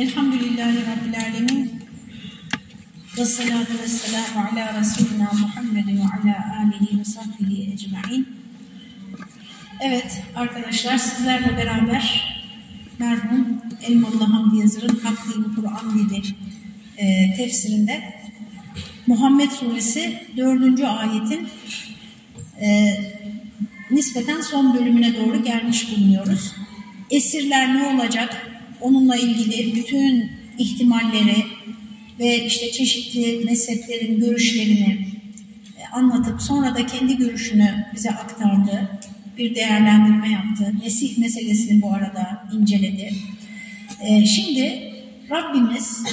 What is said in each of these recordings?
Elhamdülillahi Rabbil Alemin. Ve salatu ve selamu ala Resulina Muhammedin ve ala alihi ve sahbihi ecma'in. Evet arkadaşlar sizlerle beraber merhum Elmalı Hamdi Yazır'ın Hakkı Kur'an gibi e, tefsirinde Muhammed Suresi 4. ayetin e, nispeten son bölümüne doğru gelmiş bulunuyoruz. Esirler ne olacak? Onunla ilgili bütün ihtimalleri ve işte çeşitli mezheplerin görüşlerini e, anlatıp sonra da kendi görüşünü bize aktardı. Bir değerlendirme yaptı. Mesih meselesini bu arada inceledi. E, şimdi Rabbimiz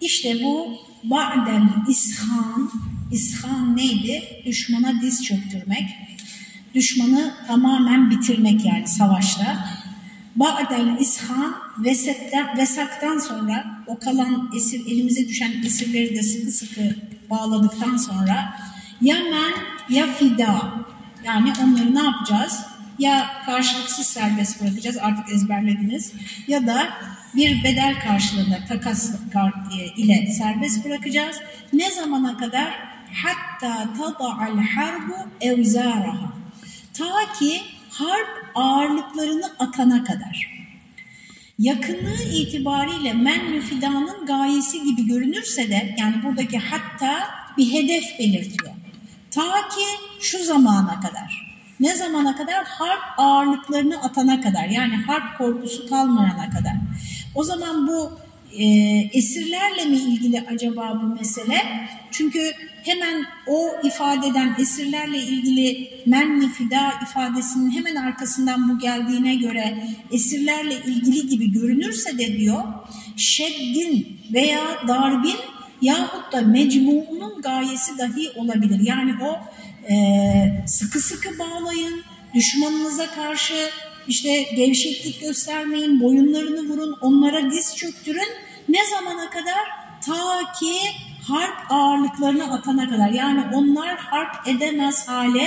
işte bu ba'del ishan, ishan neydi? Düşmana diz çöktürmek, düşmanı tamamen bitirmek yani savaşta. Ba'del ishan vesetten, vesaktan sonra o kalan esir, elimize düşen esirleri de sıkı sıkı bağladıktan sonra ya men ya fida yani onları ne yapacağız? Ya karşılıksız serbest bırakacağız artık ezberlediniz ya da bir bedel karşılığında takas ile serbest bırakacağız. Ne zamana kadar? Hatta tada'al harbu evzaraha. Ta ki harp ağırlıklarını atana kadar. Yakınlığı itibariyle men müfidanın gayesi gibi görünürse de yani buradaki hatta bir hedef belirtiyor. Ta ki şu zamana kadar. Ne zamana kadar? Harp ağırlıklarını atana kadar. Yani harp korkusu kalmayana kadar. O zaman bu e, esirlerle mi ilgili acaba bu mesele? Çünkü hemen o ifadeden esirlerle ilgili menni fida ifadesinin hemen arkasından bu geldiğine göre esirlerle ilgili gibi görünürse de diyor şeddin veya darbin yahut da mecmuunun gayesi dahi olabilir. Yani o e, sıkı sıkı bağlayın, düşmanınıza karşı işte gevşeklik göstermeyin, boyunlarını vurun, onlara diz çöktürün. Ne zamana kadar? Ta ki harp ağırlıklarını atana kadar. Yani onlar harp edemez hale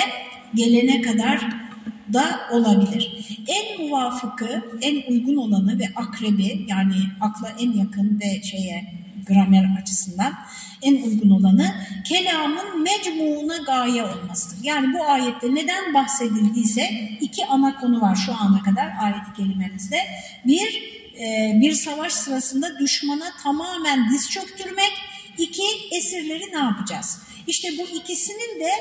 gelene kadar da olabilir. En muvafıkı, en uygun olanı ve akrebi yani akla en yakın ve şeye gramer açısından en uygun olanı kelamın mecmuuna gaye olmasıdır. Yani bu ayette neden bahsedildiyse iki ana konu var şu ana kadar ayet-i kerimemizde. Bir, e, bir savaş sırasında düşmana tamamen diz çöktürmek. Esirleri ne yapacağız? İşte bu ikisinin de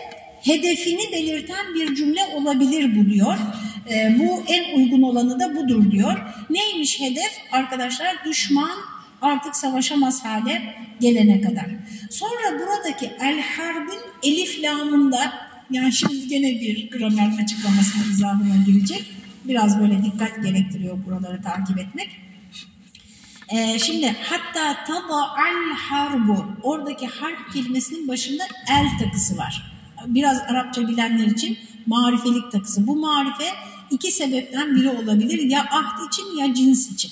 hedefini belirten bir cümle olabilir bu diyor. E, bu en uygun olanı da budur diyor. Neymiş hedef? Arkadaşlar düşman artık savaşamaz hale gelene kadar. Sonra buradaki el harbin elif lamında yani şimdi gene bir gramer açıklamasına izahına girecek. Biraz böyle dikkat gerektiriyor buraları takip etmek. Ee, şimdi hatta tada al harbu oradaki harp kelimesinin başında el takısı var. Biraz Arapça bilenler için marifelik takısı. Bu marife iki sebepten biri olabilir. Ya ahd için ya cins için.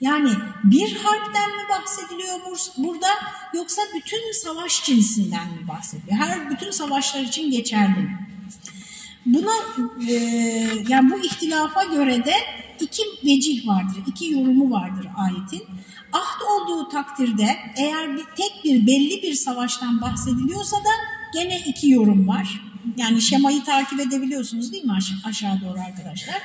Yani bir harpten mi bahsediliyor burada yoksa bütün savaş cinsinden mi bahsediliyor? Her bütün savaşlar için geçerli mi? Buna e, yani bu ihtilafa göre de iki vecih vardır, iki yorumu vardır ayetin. Ahd olduğu takdirde eğer bir, tek bir belli bir savaştan bahsediliyorsa da gene iki yorum var. Yani şemayı takip edebiliyorsunuz değil mi aşağı, aşağı doğru arkadaşlar?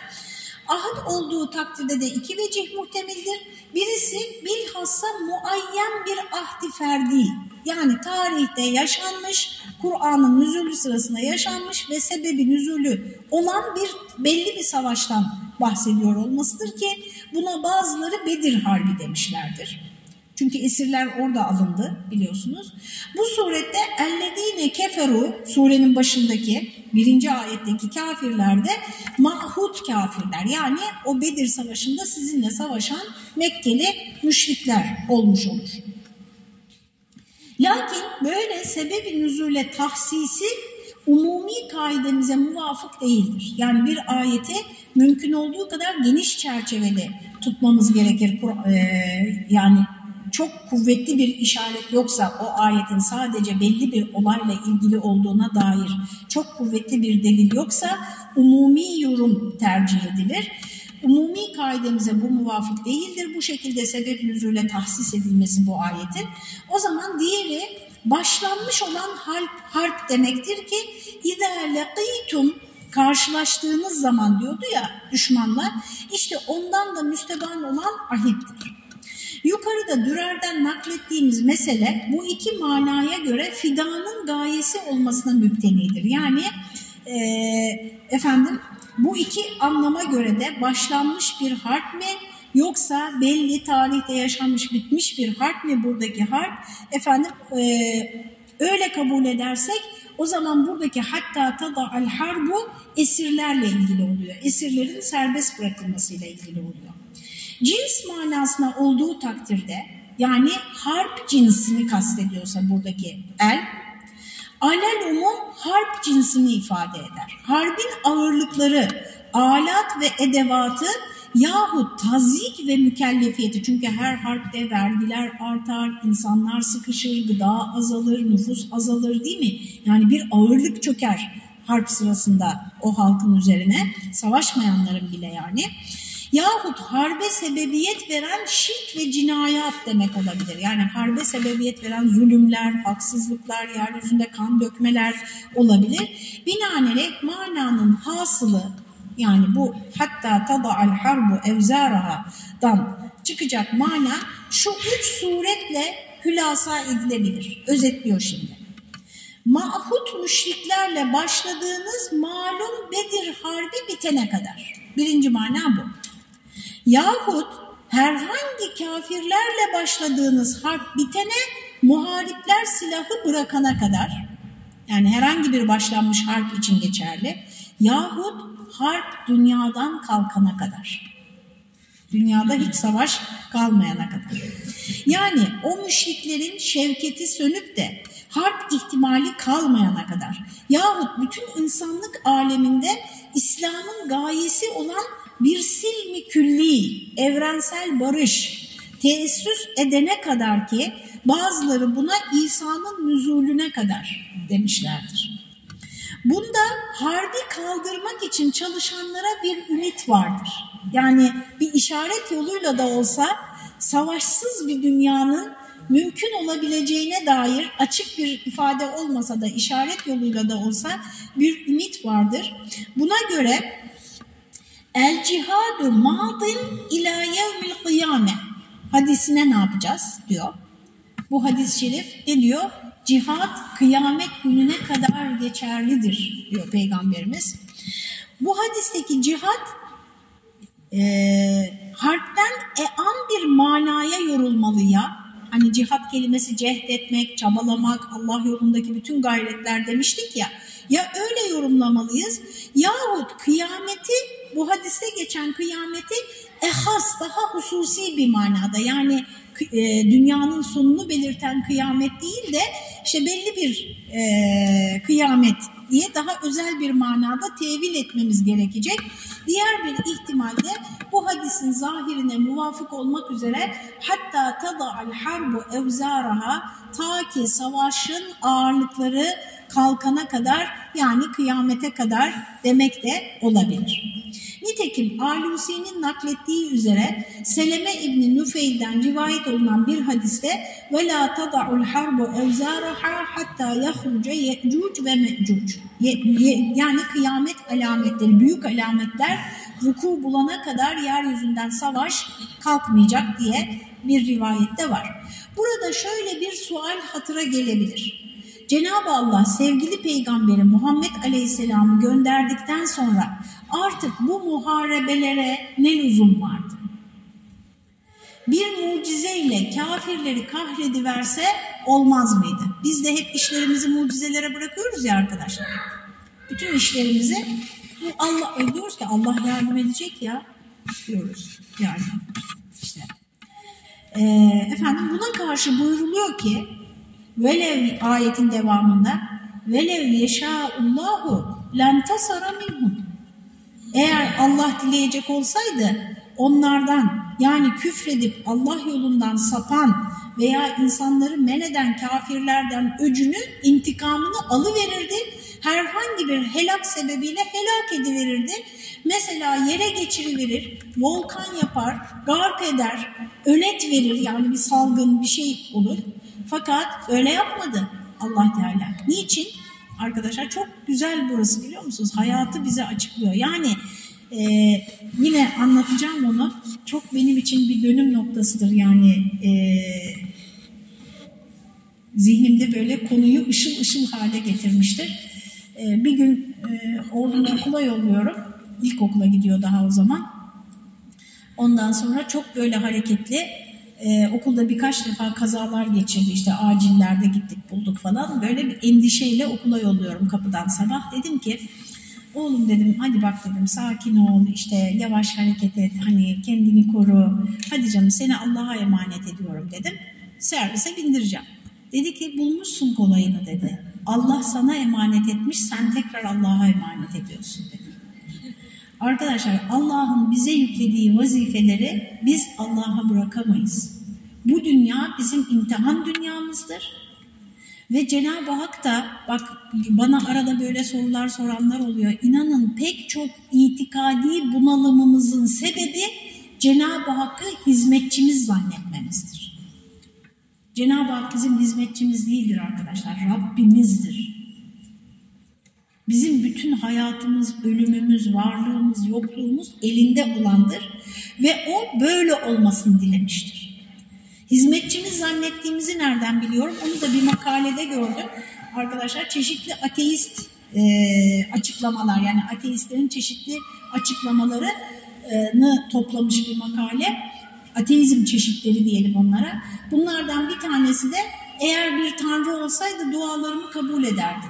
Ahad olduğu takdirde de iki vecih muhtemildir. Birisi bilhassa muayyen bir ahdi ferdi yani tarihte yaşanmış, Kur'an'ın nüzulü sırasında yaşanmış ve sebebi nüzulü olan bir belli bir savaştan bahsediyor olmasıdır ki buna bazıları Bedir Harbi demişlerdir. Çünkü esirler orada alındı biliyorsunuz. Bu surette ellezine keferu surenin başındaki birinci ayetteki kafirler de mahut kafirler. Yani o Bedir Savaşı'nda sizinle savaşan Mekkeli müşrikler olmuş olur. Lakin böyle sebebi nüzule tahsisi umumi kaidemize muvafık değildir. Yani bir ayeti mümkün olduğu kadar geniş çerçeveli tutmamız gerekir. Yani çok kuvvetli bir işaret yoksa o ayetin sadece belli bir olayla ilgili olduğuna dair çok kuvvetli bir delil yoksa umumi yorum tercih edilir. umumi kaidemize bu muvafık değildir. Bu şekilde sebep nüzule tahsis edilmesi bu ayetin. O zaman diğeri başlanmış olan harp, harp demektir ki اِذَا لَقِيتُمْ karşılaştığınız zaman diyordu ya düşmanlar işte ondan da müsteban olan ahittir. Yukarıda Dürer'den naklettiğimiz mesele bu iki manaya göre fidanın gayesi olmasına müptenidir. Yani e, efendim bu iki anlama göre de başlanmış bir harp mi yoksa belli tarihte yaşanmış bitmiş bir harp mi buradaki harp? Efendim e, öyle kabul edersek o zaman buradaki hatta tada al harbu esirlerle ilgili oluyor. Esirlerin serbest bırakılmasıyla ilgili oluyor. Cins manasına olduğu takdirde yani harp cinsini kastediyorsa buradaki el, alel umum harp cinsini ifade eder. Harbin ağırlıkları, alat ve edevatı yahut tazik ve mükellefiyeti çünkü her harpte vergiler artar, insanlar sıkışır, gıda azalır, nüfus azalır değil mi? Yani bir ağırlık çöker harp sırasında o halkın üzerine, savaşmayanların bile yani. Yahut harbe sebebiyet veren şirk ve cinayat demek olabilir. Yani harbe sebebiyet veren zulümler, haksızlıklar, yeryüzünde kan dökmeler olabilir. Binaenaleyh mananın hasılı yani bu hatta tada'al harbu evzaraha'dan çıkacak mana şu üç suretle hülasa edilebilir. Özetliyor şimdi. Mahut müşriklerle başladığınız malum Bedir harbi bitene kadar. Birinci mana bu. Yahut herhangi kafirlerle başladığınız harp bitene muharipler silahı bırakana kadar yani herhangi bir başlanmış harp için geçerli yahut harp dünyadan kalkana kadar. Dünyada hiç savaş kalmayana kadar. Yani o müşriklerin şevketi sönüp de harp ihtimali kalmayana kadar yahut bütün insanlık aleminde İslam'ın gayesi olan bir silmi külli, evrensel barış teessüs edene kadar ki bazıları buna İsa'nın nüzulüne kadar demişlerdir. Bunda harbi kaldırmak için çalışanlara bir ümit vardır. Yani bir işaret yoluyla da olsa savaşsız bir dünyanın mümkün olabileceğine dair açık bir ifade olmasa da işaret yoluyla da olsa bir ümit vardır. Buna göre el cihadu madin ila yevmil kıyame hadisine ne yapacağız diyor. Bu hadis-i şerif ne diyor? Cihat kıyamet gününe kadar geçerlidir diyor Peygamberimiz. Bu hadisteki cihat e, harpten ean bir manaya yorulmalıya. Hani cihat kelimesi cehd etmek, çabalamak, Allah yolundaki bütün gayretler demiştik ya. Ya öyle yorumlamalıyız yahut kıyameti bu hadiste geçen kıyameti ehas daha hususi bir manada yani dünyanın sonunu belirten kıyamet değil de işte belli bir e, kıyamet diye daha özel bir manada tevil etmemiz gerekecek. Diğer bir ihtimalde bu hadisin zahirine muvafık olmak üzere hatta tada'al harbu evzaraha ta ki savaşın ağırlıkları kalkana kadar yani kıyamete kadar demek de olabilir. Nitekim Alusi'nin naklettiği üzere Seleme İbni Nüfeil'den rivayet olunan bir hadiste وَلَا تَضَعُ الْحَرْبُ اَوْزَارَهَا hatta يَخْرُجَ يَعْجُوجُ ve مَعْجُوجُ Yani kıyamet alametleri, büyük alametler vuku bulana kadar yeryüzünden savaş kalkmayacak diye bir rivayette var. Burada şöyle bir sual hatıra gelebilir. Cenab-ı Allah sevgili peygamberi Muhammed Aleyhisselam'ı gönderdikten sonra artık bu muharebelere ne lüzum vardı? Bir mucizeyle kafirleri kahrediverse olmaz mıydı? Biz de hep işlerimizi mucizelere bırakıyoruz ya arkadaşlar. Bütün işlerimizi Allah diyoruz ki Allah yardım edecek ya diyoruz yani işte. Ee, efendim buna karşı buyuruluyor ki velev ayetin devamında velev yeşâullâhu lentasara minhum eğer Allah dileyecek olsaydı onlardan yani küfredip Allah yolundan sapan veya insanları men eden kafirlerden öcünü, intikamını alıverirdi herhangi bir helak sebebiyle helak ediverirdi. Mesela yere geçiriverir, volkan yapar, garp eder, ölet verir yani bir salgın bir şey olur. Fakat öyle yapmadı Allah Teala. Niçin? Arkadaşlar çok güzel burası biliyor musunuz? Hayatı bize açıklıyor. Yani e, yine anlatacağım onu. Çok benim için bir dönüm noktasıdır yani e, zihnimde böyle konuyu ışıl ışıl hale getirmiştir. E, bir gün e, oğlumu okula yolluyorum. İlkokula gidiyor daha o zaman. Ondan sonra çok böyle hareketli ee, okulda birkaç defa kazalar geçirdi işte acillerde gittik bulduk falan. Böyle bir endişeyle okula yolluyorum kapıdan sabah. Dedim ki oğlum dedim hadi bak dedim sakin ol işte yavaş hareket et hani kendini koru. Hadi canım seni Allah'a emanet ediyorum dedim. Servise bindireceğim. Dedi ki bulmuşsun kolayını dedi. Allah sana emanet etmiş sen tekrar Allah'a emanet ediyorsun dedi Arkadaşlar Allah'ın bize yüklediği vazifeleri biz Allah'a bırakamayız. Bu dünya bizim imtihan dünyamızdır. Ve Cenab-ı Hak da bak bana arada böyle sorular soranlar oluyor. İnanın pek çok itikadi bunalımımızın sebebi Cenab-ı Hakk'ı hizmetçimiz zannetmemizdir. Cenab-ı Hak bizim hizmetçimiz değildir arkadaşlar. Rabbimizdir. Bizim bütün hayatımız, ölümümüz, varlığımız, yokluğumuz elinde olandır ve o böyle olmasını dilemiştir. Hizmetçimiz zannettiğimizi nereden biliyorum? Onu da bir makalede gördüm. Arkadaşlar çeşitli ateist e, açıklamalar yani ateistlerin çeşitli açıklamalarını toplamış bir makale. Ateizm çeşitleri diyelim onlara. Bunlardan bir tanesi de eğer bir tanrı olsaydı dualarımı kabul ederdi.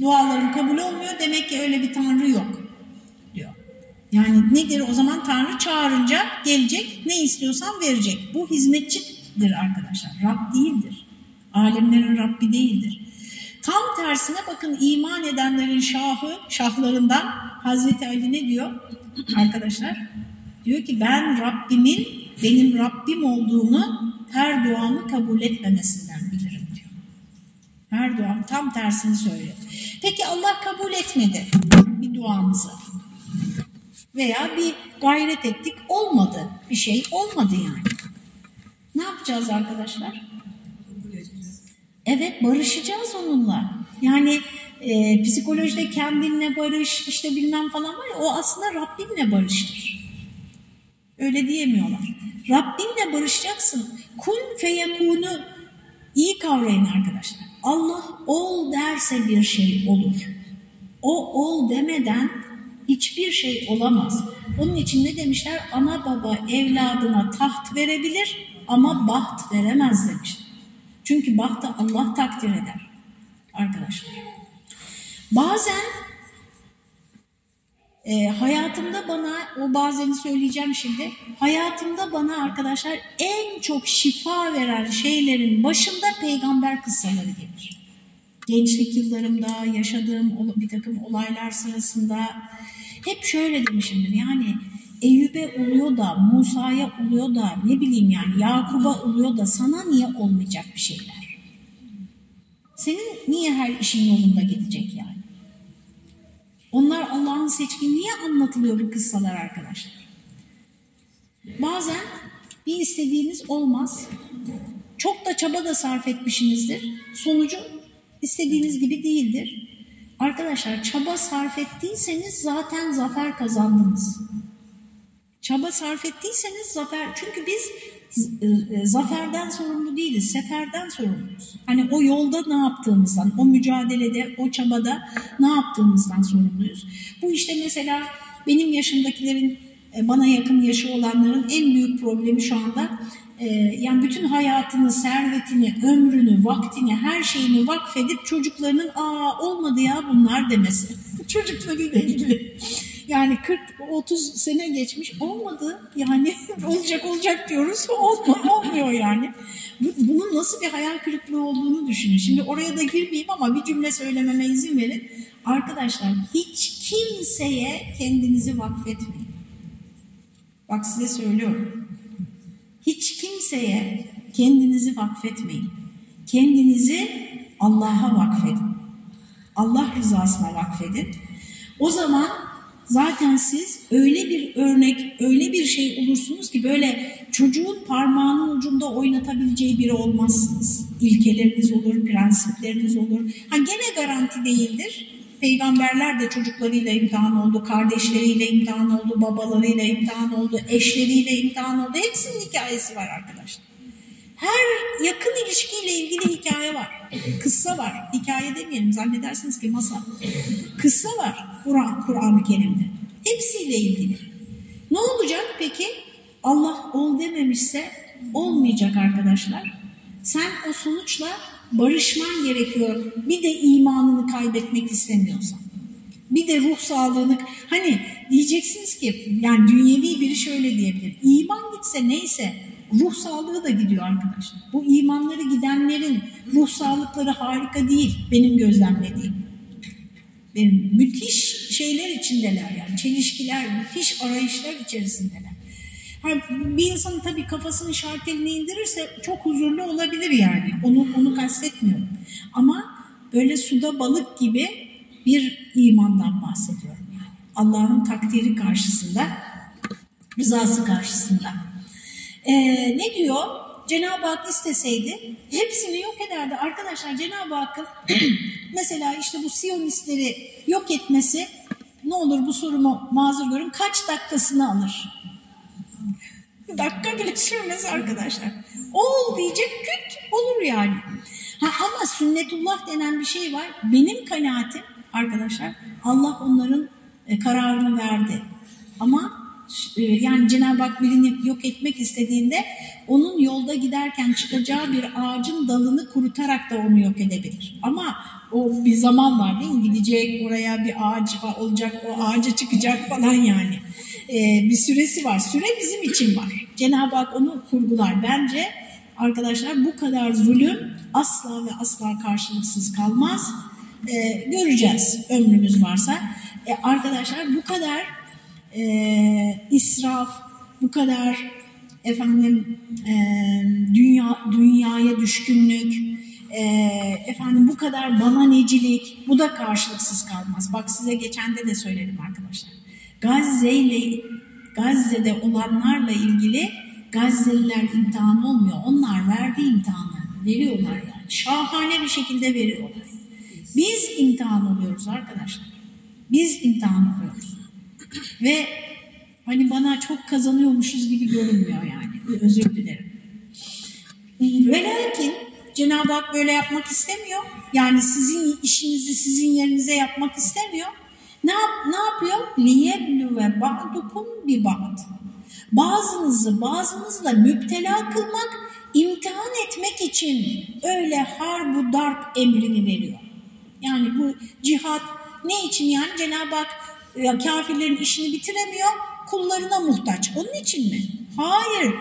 Duaların kabul olmuyor demek ki öyle bir tanrı yok diyor. Yani nedir o zaman tanrı çağırınca gelecek ne istiyorsan verecek. Bu hizmetçidir arkadaşlar. Rab değildir. Alemlerin Rabbi değildir. Tam tersine bakın iman edenlerin şahı, şahlarından Hazreti Ali ne diyor arkadaşlar? Diyor ki ben Rabbimin benim Rabbim olduğunu her duamı kabul diyor. Duam tam tersini söylüyor. Peki Allah kabul etmedi bir duamızı. Veya bir gayret ettik olmadı. Bir şey olmadı yani. Ne yapacağız arkadaşlar? Evet barışacağız onunla. Yani e, psikolojide kendinle barış işte bilmem falan var ya o aslında Rabbinle barıştır. Öyle diyemiyorlar. Rabbinle barışacaksın. Kun feyekunu iyi kavrayın arkadaşlar. Allah ol derse bir şey olur. O ol demeden hiçbir şey olamaz. Onun için ne demişler? Ana baba evladına taht verebilir ama baht veremez demişler. Çünkü bahtı Allah takdir eder arkadaşlar. Bazen e, hayatımda bana, o bazeni söyleyeceğim şimdi, hayatımda bana arkadaşlar en çok şifa veren şeylerin başında peygamber kıssaları gelir. Gençlik yıllarımda yaşadığım bir takım olaylar sırasında hep şöyle demişimdir yani Eyüp'e oluyor da, Musa'ya oluyor da, ne bileyim yani Yakub'a oluyor da sana niye olmayacak bir şeyler? Senin niye her işin yolunda gidecek yani? Onlar Allah'ın seçkinliği anlatılıyor bu kıssalar arkadaşlar. Bazen bir istediğiniz olmaz. Çok da çaba da sarf etmişsinizdir. Sonucu istediğiniz gibi değildir. Arkadaşlar çaba sarf ettiyseniz zaten zafer kazandınız. Çaba sarf ettiyseniz zafer çünkü biz e, e, zaferden sorumlu değiliz, seferden sorumluyuz. Hani o yolda ne yaptığımızdan, o mücadelede, o çabada ne yaptığımızdan sorumluyuz. Bu işte mesela benim yaşımdakilerin, e, bana yakın yaşı olanların en büyük problemi şu anda yani bütün hayatını, servetini, ömrünü, vaktini, her şeyini vakfedip çocuklarının aa olmadı ya bunlar demesi. Çocuklarıyla ilgili. Yani 40-30 sene geçmiş olmadı. Yani olacak olacak diyoruz olma, olmuyor yani. Bunun nasıl bir hayal kırıklığı olduğunu düşünün. Şimdi oraya da girmeyeyim ama bir cümle söylememe izin verin. Arkadaşlar hiç kimseye kendinizi vakfetmeyin. Bak size söylüyorum. Hiç kimseye kendinizi vakfetmeyin. Kendinizi Allah'a vakfedin. Allah rızasına vakfedin. O zaman zaten siz öyle bir örnek, öyle bir şey olursunuz ki böyle çocuğun parmağının ucunda oynatabileceği biri olmazsınız. İlkeleriniz olur, prensipleriniz olur. Ha gene garanti değildir. Peygamberler de çocuklarıyla imtihan oldu, kardeşleriyle imtihan oldu, babalarıyla imtihan oldu, eşleriyle imtihan oldu. Hepsinin hikayesi var arkadaşlar. Her yakın ilişkiyle ilgili hikaye var. Kıssa var. Hikaye demeyelim zannedersiniz ki masal. Kıssa var Kur'an Kur'an-ı Kerim'de. Hepsiyle ilgili. Ne olacak peki? Allah ol dememişse olmayacak arkadaşlar. Sen o sonuçla barışman gerekiyor. Bir de imanını kaybetmek istemiyorsan. Bir de ruh sağlığını hani diyeceksiniz ki yani dünyevi biri şöyle diyebilir. İman gitse neyse ruh sağlığı da gidiyor arkadaşlar. Bu imanları gidenlerin ruh sağlıkları harika değil benim gözlemlediğim. Benim müthiş şeyler içindeler yani çelişkiler, müthiş arayışlar içerisindeler. Yani bir insanın tabii kafasını şarteline indirirse çok huzurlu olabilir yani. Onu, onu kastetmiyorum. Ama böyle suda balık gibi bir imandan bahsediyorum yani. Allah'ın takdiri karşısında, rızası karşısında. Ee, ne diyor? Cenab-ı Hak isteseydi hepsini yok ederdi. Arkadaşlar Cenab-ı Hakk'ın mesela işte bu Siyonistleri yok etmesi ne olur bu sorumu mazur görün kaç dakikasını alır? Dakika bile sürmez arkadaşlar. Ol diyecek küt olur yani. Ha, ama sünnetullah denen bir şey var. Benim kanaatim arkadaşlar Allah onların e, kararını verdi. Ama e, yani Cenab-ı Hak birini yok etmek istediğinde onun yolda giderken çıkacağı bir ağacın dalını kurutarak da onu yok edebilir. Ama o bir zaman var değil mi? Gidecek oraya bir ağaç olacak, o ağaca çıkacak falan yani. Ee, bir süresi var. Süre bizim için var. Cenab-ı Hak onu kurgular. Bence arkadaşlar bu kadar zulüm asla ve asla karşılıksız kalmaz. Ee, göreceğiz ömrümüz varsa. Ee, arkadaşlar bu kadar e, israf, bu kadar efendim e, dünya dünyaya düşkünlük, e, efendim bu kadar bananecilik, bu da karşılıksız kalmaz. Bak size geçen de de söyledim arkadaşlar. Gazze ile Gazze'de olanlarla ilgili Gazze'liler imtihan olmuyor. Onlar verdiği imtihanları veriyorlar yani. Şahane bir şekilde veriyorlar. Biz imtihan oluyoruz arkadaşlar. Biz imtihan oluyoruz. Ve hani bana çok kazanıyormuşuz gibi görünmüyor yani. Özür dilerim. Ve lakin Cenab-ı Hak böyle yapmak istemiyor. Yani sizin işinizi sizin yerinize yapmak istemiyor. Ne, yap, ne yapıyor? لِيَبْلُوَ بَعْدُكُمْ بِبَعْدٍ Bazınızı bazınızla müptela kılmak, imtihan etmek için öyle harbu darp emrini veriyor. Yani bu cihat ne için yani Cenab-ı Hak ya kafirlerin işini bitiremiyor, kullarına muhtaç. Onun için mi? Hayır.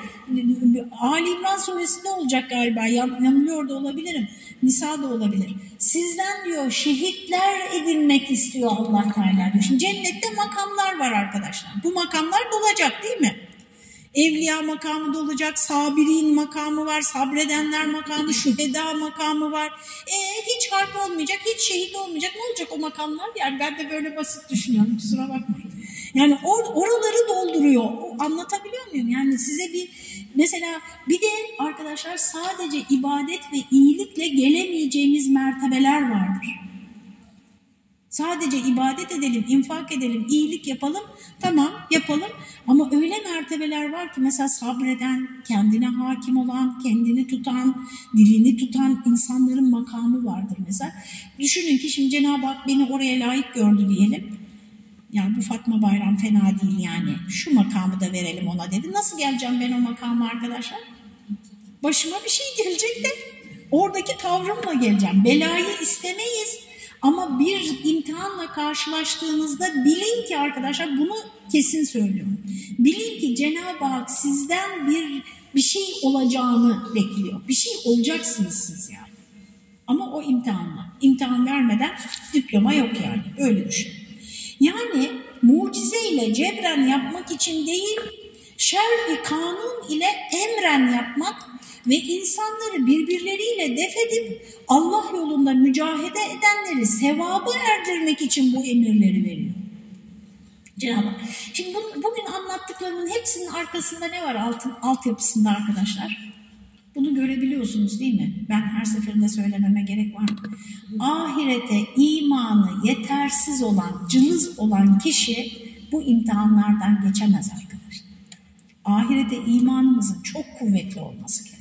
Ali İmran suresinde olacak galiba. Yan, yanılıyor da olabilirim. Nisa da olabilir. Sizden diyor şehitler edinmek istiyor Allah Teala diyor. Şimdi cennette makamlar var arkadaşlar. Bu makamlar dolacak değil mi? Evliya makamı da olacak, sabirin makamı var, sabredenler makamı, şüheda makamı var. E hiç harp olmayacak, hiç şehit olmayacak. Ne olacak o makamlar? Yani ben de böyle basit düşünüyorum, kusura bakmayın. Yani or oraları dolduruyor. Anlatabiliyor muyum? Yani size bir mesela bir de arkadaşlar sadece ibadet ve iyilikle gelemeyeceğimiz mertebeler vardır. Sadece ibadet edelim, infak edelim, iyilik yapalım. Tamam yapalım ama öyle mertebeler var ki mesela sabreden, kendine hakim olan, kendini tutan, dilini tutan insanların makamı vardır mesela. Düşünün ki şimdi Cenab-ı Hak beni oraya layık gördü diyelim. Yani bu Fatma Bayram fena değil yani. Şu makamı da verelim ona dedi. Nasıl geleceğim ben o makama arkadaşlar? Başıma bir şey gelecek de oradaki tavrımla geleceğim. Belayı istemeyiz. Ama bir imtihanla karşılaştığınızda bilin ki arkadaşlar bunu kesin söylüyorum. Bilin ki Cenab-ı Hak sizden bir bir şey olacağını bekliyor. Bir şey olacaksınız siz yani. Ama o imtihanla. İmtihan vermeden diploma yok yani. Öyle düşün. Yani mucizeyle cebren yapmak için değil, şer-i kanun ile emren yapmak ve insanları birbirleriyle def edip Allah yolunda mücahede edenleri sevabı erdirmek için bu emirleri veriyor. Cenab-ı Hak. Şimdi bu, bugün anlattıklarımın hepsinin arkasında ne var altın, altyapısında arkadaşlar? Bunu görebiliyorsunuz değil mi? Ben her seferinde söylememe gerek var mı? Ahirete imanı yetersiz olan, cılız olan kişi bu imtihanlardan geçemez arkadaşlar. Ahirete imanımızın çok kuvvetli olması gerekiyor.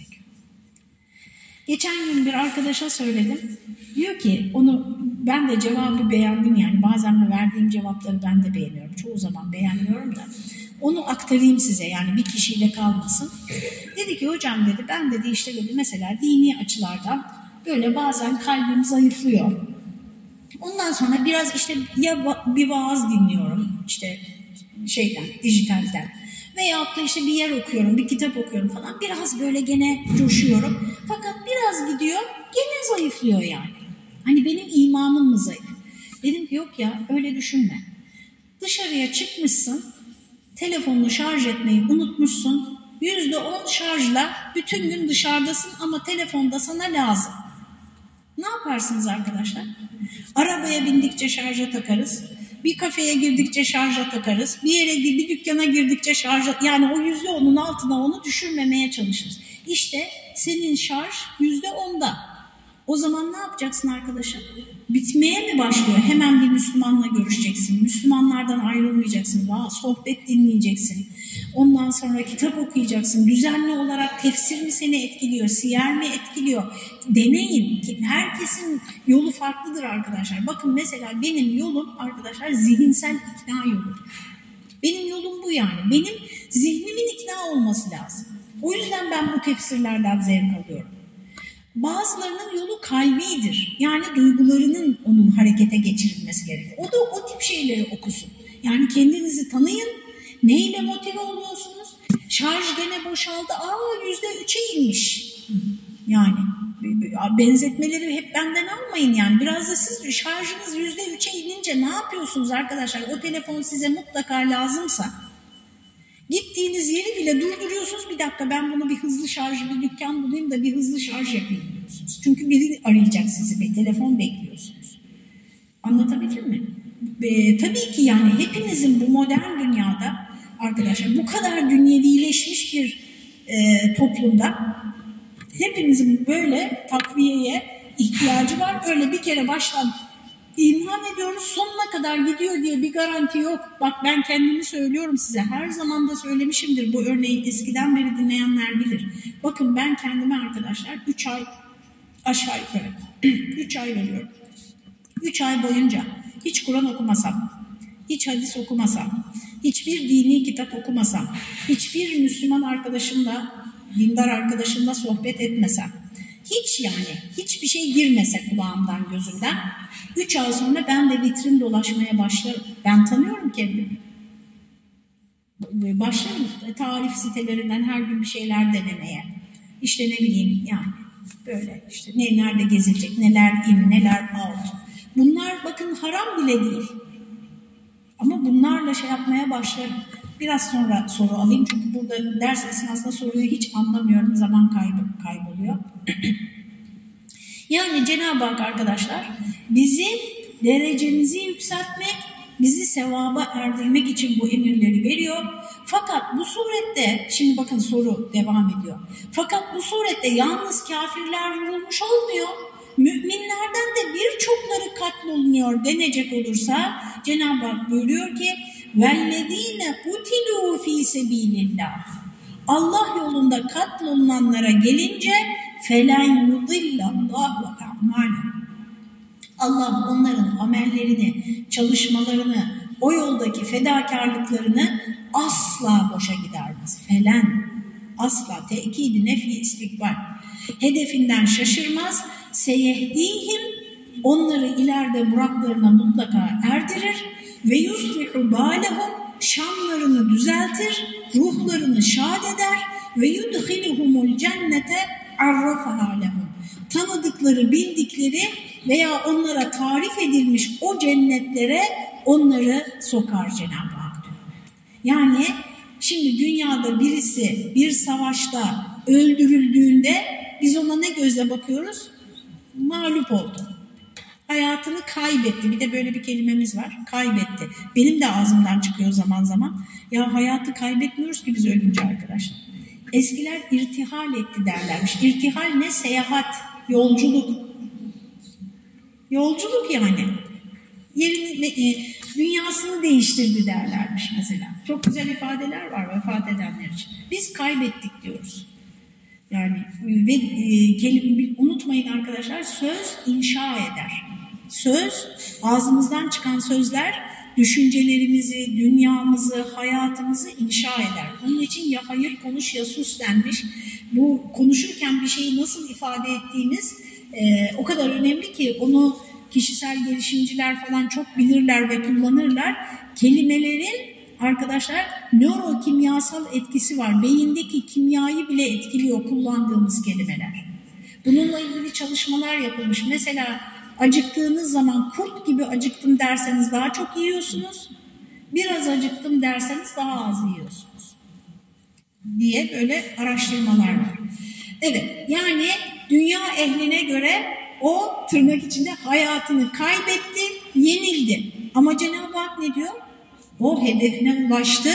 Geçen gün bir arkadaşa söyledim. Diyor ki onu ben de cevabı beğendim yani bazen verdiğim cevapları ben de beğeniyorum. Çoğu zaman beğenmiyorum da. Onu aktarayım size yani bir kişiyle kalmasın. Dedi ki hocam dedi ben dedi işte dedi mesela dini açılardan böyle bazen kalbim zayıflıyor. Ondan sonra biraz işte ya bir vaaz dinliyorum işte şeyden dijitalden veyahut da işte bir yer okuyorum, bir kitap okuyorum falan. Biraz böyle gene coşuyorum. Fakat biraz gidiyor gene zayıflıyor yani. Hani benim imamım mı zayıf? Dedim ki yok ya öyle düşünme. Dışarıya çıkmışsın telefonunu şarj etmeyi unutmuşsun. Yüzde on şarjla bütün gün dışarıdasın ama telefonda sana lazım. Ne yaparsınız arkadaşlar? Arabaya bindikçe şarja takarız. Bir kafeye girdikçe şarja takarız. Bir yere bir dükkana girdikçe şarja yani o yüzde onun altına onu düşürmemeye çalışırız. İşte senin şarj yüzde onda. O zaman ne yapacaksın arkadaşım? Bitmeye mi başlıyor? Hemen bir Müslümanla görüşeceksin. Müslümanlardan ayrılmayacaksın. Vah, sohbet dinleyeceksin. Ondan sonra kitap okuyacaksın. Düzenli olarak tefsir mi seni etkiliyor? Siyer mi etkiliyor? Deneyin. Herkesin yolu farklıdır arkadaşlar. Bakın mesela benim yolum arkadaşlar zihinsel ikna yolu. Benim yolum bu yani. Benim zihnimin ikna olması lazım. O yüzden ben bu tefsirlerden zevk alıyorum. Bazılarının yolu kalbidir. Yani duygularının onun harekete geçirilmesi gerekiyor. O da o tip şeyleri okusun. Yani kendinizi tanıyın. Neyle motive oluyorsunuz? Şarj gene boşaldı. Aa yüzde üçe inmiş. Yani benzetmeleri hep benden almayın yani. Biraz da siz şarjınız yüzde üçe inince ne yapıyorsunuz arkadaşlar? O telefon size mutlaka lazımsa Gittiğiniz yeri bile durduruyorsunuz. Bir dakika ben bunu bir hızlı şarj bir dükkan bulayım da bir hızlı şarj yapayım diyorsunuz. Çünkü biri arayacak sizi ve telefon bekliyorsunuz. Anlatabildim mi? E, tabii ki yani hepinizin bu modern dünyada arkadaşlar bu kadar dünyevileşmiş bir e, toplumda hepimizin böyle takviyeye ihtiyacı var. Öyle bir kere baştan İman ediyoruz sonuna kadar gidiyor diye bir garanti yok. Bak ben kendimi söylüyorum size. Her zaman da söylemişimdir bu örneği eskiden beri dinleyenler bilir. Bakın ben kendime arkadaşlar 3 ay aşağı yukarı 3 ay veriyorum. 3 ay boyunca hiç Kur'an okumasam, hiç hadis okumasam, hiçbir dini kitap okumasam, hiçbir Müslüman arkadaşımla, dindar arkadaşımla sohbet etmesem, hiç yani hiçbir şey girmese kulağımdan gözümden. Üç ay sonra ben de vitrin dolaşmaya başlarım. Ben tanıyorum kendimi. Başlarım tarif sitelerinden her gün bir şeyler denemeye. İşte ne bileyim yani böyle işte ne nerede gezilecek, neler in, neler out. Bunlar bakın haram bile değil. Ama bunlarla şey yapmaya başlarım. Biraz sonra soru alayım çünkü burada ders esnasında soruyu hiç anlamıyorum. Zaman kaybı, kayboluyor. yani Cenab-ı Hak arkadaşlar bizim derecemizi yükseltmek, bizi sevaba erdirmek için bu emirleri veriyor. Fakat bu surette, şimdi bakın soru devam ediyor. Fakat bu surette yalnız kafirler vurulmuş olmuyor. Müminlerden de birçokları katlolunuyor denecek olursa Cenab-ı Hak buyuruyor ki وَالَّذ۪ينَ قُتِلُوا ف۪ي سَب۪يلِ Allah yolunda katlolunanlara gelince فَلَنْ يُضِلَّ اللّٰهُ اَعْمَالًا Allah onların amellerini, çalışmalarını, o yoldaki fedakarlıklarını asla boşa gidermez. Felen, asla tekidi nefi istikbal. Hedefinden şaşırmaz. Seyehdihim, onları ileride muratlarına mutlaka erdirir ve yuslihu balehum şanlarını düzeltir, ruhlarını şad eder ve yudhiluhumul cennete arrafaha lehum. Tanıdıkları, bildikleri veya onlara tarif edilmiş o cennetlere onları sokar Cenab-ı Hak diyor. Yani şimdi dünyada birisi bir savaşta öldürüldüğünde biz ona ne gözle bakıyoruz? Mağlup oldu. Hayatını kaybetti. Bir de böyle bir kelimemiz var. Kaybetti. Benim de ağzımdan çıkıyor zaman zaman. Ya hayatı kaybetmiyoruz ki biz ölünce arkadaşlar. Eskiler irtihal etti derlermiş. İrtihal ne? Seyahat, yolculuk. Yolculuk yani. Yerini, e, dünyasını değiştirdi derlermiş mesela. Çok güzel ifadeler var vefat edenler için. Biz kaybettik diyoruz. Yani ve e, kelime, unutmayın arkadaşlar söz inşa eder. Söz, ağzımızdan çıkan sözler düşüncelerimizi, dünyamızı, hayatımızı inşa eder. Onun için ya hayır konuş ya sus denmiş. Bu konuşurken bir şeyi nasıl ifade ettiğimiz e, o kadar önemli ki onu kişisel gelişimciler falan çok bilirler ve kullanırlar. Kelimelerin arkadaşlar nörokimyasal etkisi var. Beyindeki kimyayı bile etkiliyor kullandığımız kelimeler. Bununla ilgili çalışmalar yapılmış. Mesela acıktığınız zaman kurt gibi acıktım derseniz daha çok yiyorsunuz. Biraz acıktım derseniz daha az yiyorsunuz. Diye böyle araştırmalar var. Evet yani dünya ehline göre o tırnak içinde hayatını kaybetti, yenildi. Ama Cenab-ı Hak ne diyor? O hedefine ulaştı.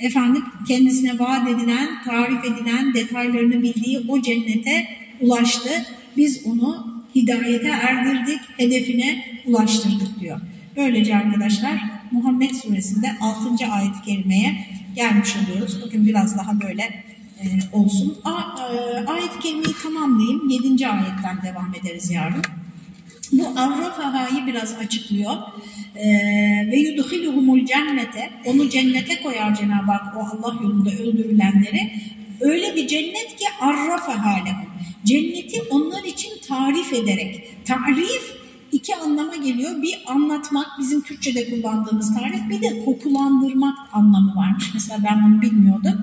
Efendim kendisine vaat edilen, tarif edilen, detaylarını bildiği o cennete ulaştı. Biz onu hidayete erdirdik, hedefine ulaştırdık diyor. Böylece arkadaşlar Muhammed suresinde 6. ayet-i kerimeye gelmiş oluyoruz. Bugün biraz daha böyle e, olsun. A, e, ayet-i kerimeyi tamamlayayım. 7. ayetten devam ederiz yarın. Bu arrafahayı biraz açıklıyor. Ee, ve yudhiluhumul cennete onu cennete koyar Cenab-ı Hak o Allah yolunda öldürülenleri. Öyle bir cennet ki arrafaha lehum. Cenneti onlar için tarif ederek. Tarif iki anlama geliyor. Bir anlatmak bizim Türkçe'de kullandığımız tarif bir de kokulandırmak anlamı varmış. Mesela ben bunu bilmiyordum.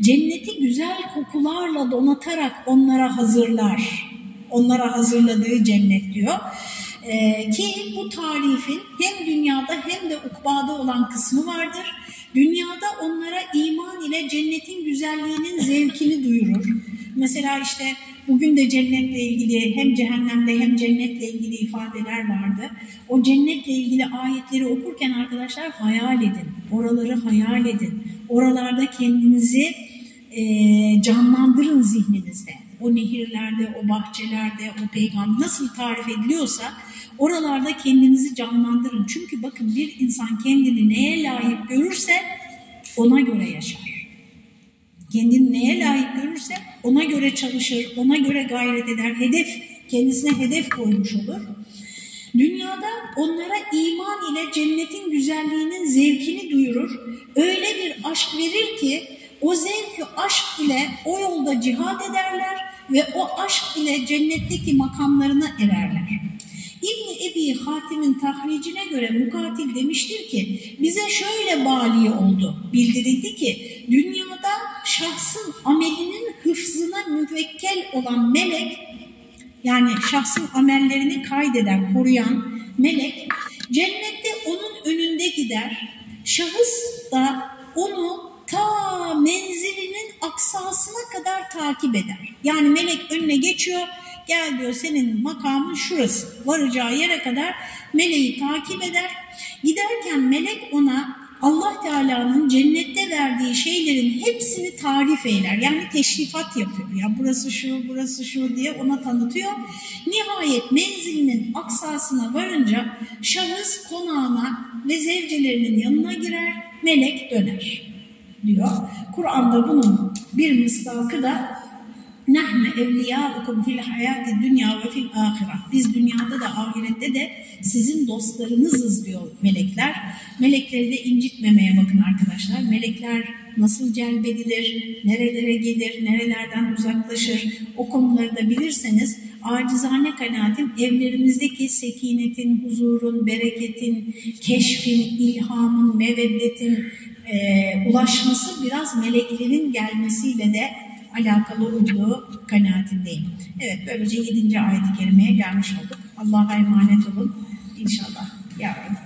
Cenneti güzel kokularla donatarak onlara hazırlar. Onlara hazırladığı cennet diyor. Ee, ki bu tarifin hem dünyada hem de ukbada olan kısmı vardır. Dünyada onlara iman ile cennetin güzelliğinin zevkini duyurur. Mesela işte bugün de cennetle ilgili hem cehennemde hem cennetle ilgili ifadeler vardı. O cennetle ilgili ayetleri okurken arkadaşlar hayal edin. Oraları hayal edin. Oralarda kendinizi e, canlandırın zihninizde. O nehirlerde, o bahçelerde, o peygamber nasıl tarif ediliyorsa oralarda kendinizi canlandırın. Çünkü bakın bir insan kendini neye layık görürse ona göre yaşar. Kendini neye layık görürse ona göre çalışır, ona göre gayret eder, hedef, kendisine hedef koymuş olur. Dünyada onlara iman ile cennetin güzelliğinin zevkini duyurur. Öyle bir aşk verir ki o zevki aşk ile o yolda cihad ederler ve o aşk ile cennetteki makamlarına ererler. Ebi Hatim'in tahricine göre mukatil demiştir ki bize şöyle bali oldu. Bildirildi ki dünyada şahsın amelinin hıfzına müvekkel olan melek yani şahsın amellerini kaydeden, koruyan melek cennette onun önünde gider. Şahıs da onu ta menzilinin aksasına kadar takip eder. Yani melek önüne geçiyor, gel diyor senin makamın şurası. Varacağı yere kadar meleği takip eder. Giderken melek ona Allah Teala'nın cennette verdiği şeylerin hepsini tarif eyler. Yani teşrifat yapıyor. Ya burası şu, burası şu diye ona tanıtıyor. Nihayet menzilinin aksasına varınca şahıs konağına ve zevcelerinin yanına girer, melek döner diyor. Kur'an'da bunun bir misdakı da Nahne evliyâukum fil hayâti dünya ve fil ahireh. Biz dünyada da ahirette de sizin dostlarınızız diyor melekler. Melekleri de incitmemeye bakın arkadaşlar. Melekler nasıl celbedilir, nerelere gelir, nerelerden uzaklaşır o konuları da bilirseniz acizane kanaatim evlerimizdeki sekinetin, huzurun, bereketin, keşfin, ilhamın, meveddetin e, ulaşması biraz meleklerin gelmesiyle de alakalı olduğu kanaatindeyim. Evet böylece 7. ayet-i kerimeye gelmiş olduk. Allah'a emanet olun. İnşallah yarın